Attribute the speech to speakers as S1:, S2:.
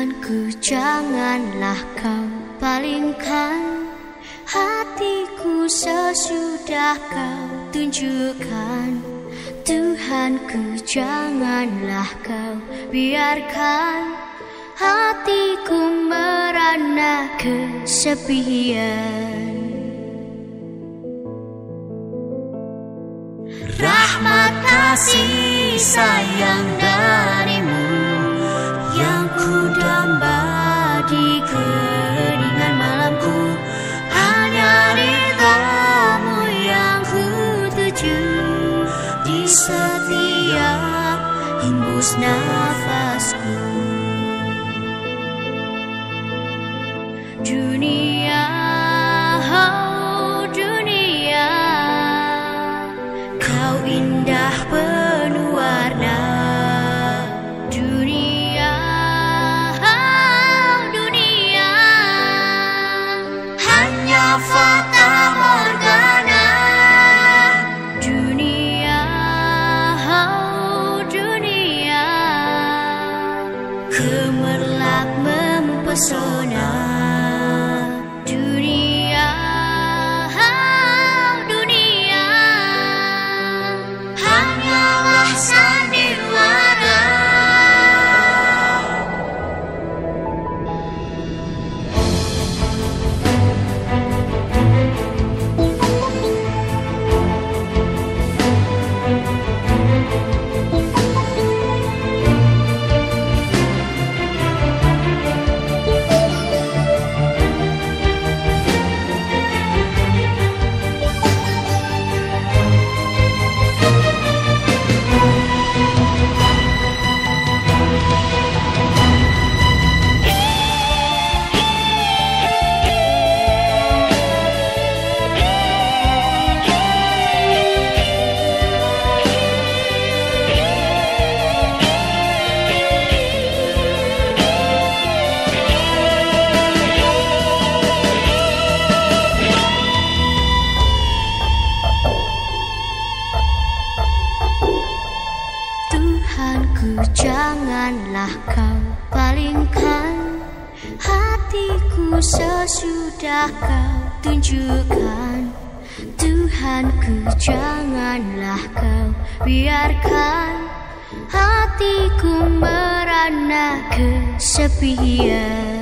S1: Tuhanku janganlah kau palingkan Hatiku sesudah kau tunjukkan. Tuhanku janganlah kau biarkan Hatiku merana kesepian.
S2: Rahmat kasih sayang darimu setiap hembus nafasku.
S1: Dunia, janganlah kau palingkan Hatiku sesudah kau tunjukkan. Tuhanku janganlah kau biarkan Hatiku merana kesepian